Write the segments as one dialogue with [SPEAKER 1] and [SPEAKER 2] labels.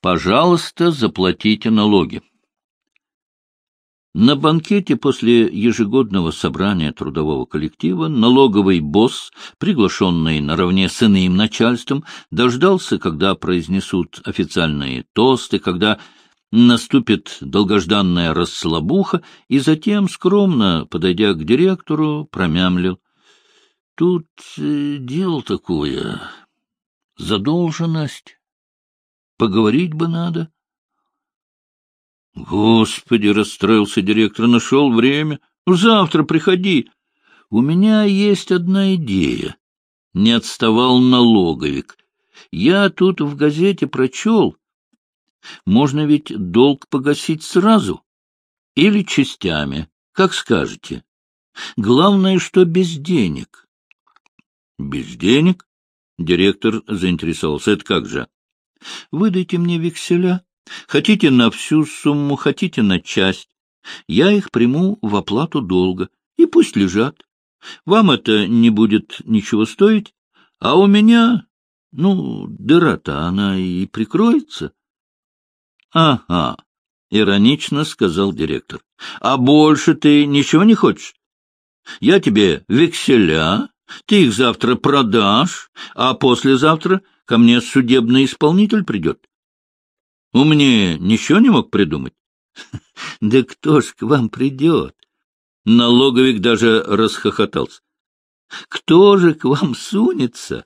[SPEAKER 1] Пожалуйста, заплатите налоги. На банкете после ежегодного собрания трудового коллектива налоговый босс, приглашенный наравне с иным начальством, дождался, когда произнесут официальные тосты, когда наступит долгожданная расслабуха, и затем, скромно подойдя к директору, промямлил. — Тут э, дело такое. Задолженность. Поговорить бы надо. — Господи, — расстроился директор, — нашел время. Ну, завтра приходи. У меня есть одна идея. Не отставал налоговик. Я тут в газете прочел, можно ведь долг погасить сразу или частями, как скажете. Главное, что без денег. Без денег? Директор заинтересовался. Это как же? Выдайте мне векселя. Хотите на всю сумму, хотите на часть. Я их приму в оплату долга, и пусть лежат. Вам это не будет ничего стоить, а у меня, ну, дыра-то она и прикроется. — Ага, — иронично сказал директор. — А больше ты ничего не хочешь? Я тебе векселя, ты их завтра продашь, а послезавтра ко мне судебный исполнитель придет. Умнее ничего не мог придумать? — Да кто ж к вам придет? Налоговик даже расхохотался. — Кто же к вам сунется?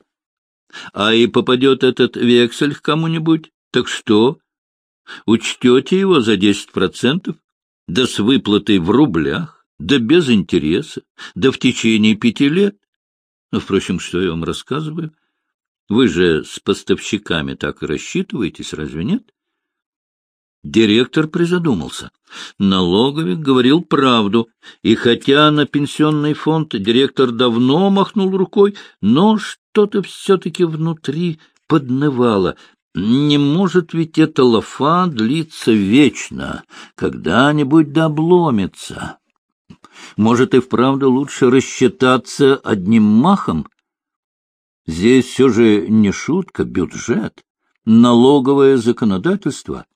[SPEAKER 1] А и попадет этот вексель к кому-нибудь, так что? Учтете его за десять процентов, да с выплатой в рублях, да без интереса, да в течение пяти лет. Ну, впрочем, что я вам рассказываю? Вы же с поставщиками так и рассчитываетесь, разве нет? Директор призадумался. Налоговик говорил правду, и хотя на пенсионный фонд директор давно махнул рукой, но что-то все-таки внутри поднывало. Не может ведь эта лафа длиться вечно, когда-нибудь добломится. Может, и вправду лучше рассчитаться одним махом? Здесь все же не шутка, бюджет, налоговое законодательство.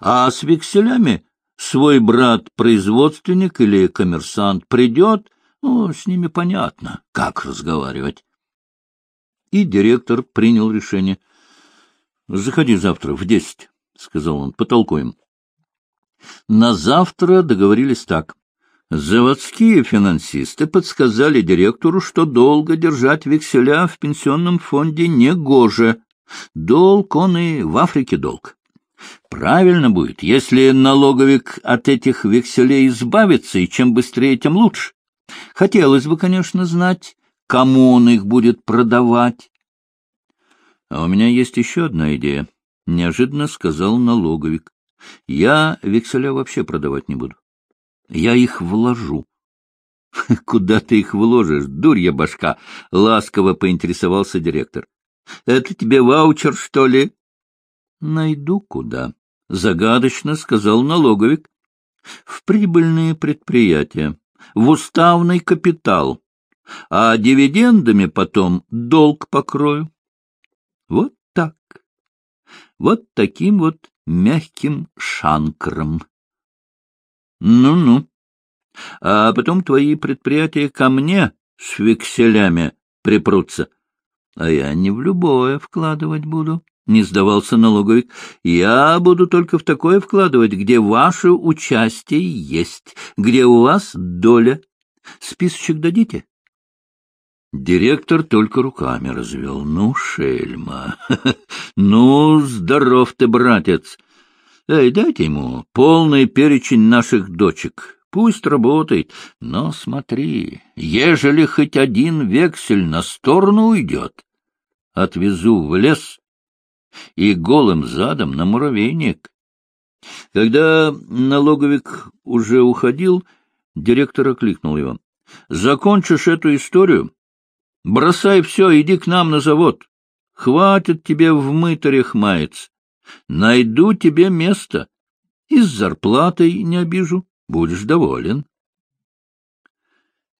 [SPEAKER 1] А с векселями свой брат-производственник или коммерсант придет, ну, с ними понятно, как разговаривать. И директор принял решение —— Заходи завтра в десять, — сказал он, — потолкуем. На завтра договорились так. Заводские финансисты подсказали директору, что долго держать векселя в пенсионном фонде негоже. Долг он и в Африке долг. Правильно будет, если налоговик от этих векселей избавится, и чем быстрее, тем лучше. Хотелось бы, конечно, знать, кому он их будет продавать. — А у меня есть еще одна идея, — неожиданно сказал налоговик. — Я векселя вообще продавать не буду. Я их вложу. — Куда ты их вложишь, дурья башка? — ласково поинтересовался директор. — Это тебе ваучер, что ли? — Найду куда, — загадочно сказал налоговик. — В прибыльные предприятия, в уставный капитал, а дивидендами потом долг покрою. Вот так. Вот таким вот мягким шанкром. Ну-ну. А потом твои предприятия ко мне с векселями припрутся. А я не в любое вкладывать буду, — не сдавался налоговик. Я буду только в такое вкладывать, где ваше участие есть, где у вас доля. Списочек дадите? Директор только руками развел. Ну, шельма! Ну, здоров ты, братец! Эй, дайте ему полный перечень наших дочек. Пусть работает, но смотри, ежели хоть один вексель на сторону уйдет, отвезу в лес и голым задом на муравейник. Когда налоговик уже уходил, директор окликнул его. — Закончишь эту историю, Бросай все, иди к нам на завод. Хватит тебе в мытарях маяться. Найду тебе место. И с зарплатой не обижу. Будешь доволен.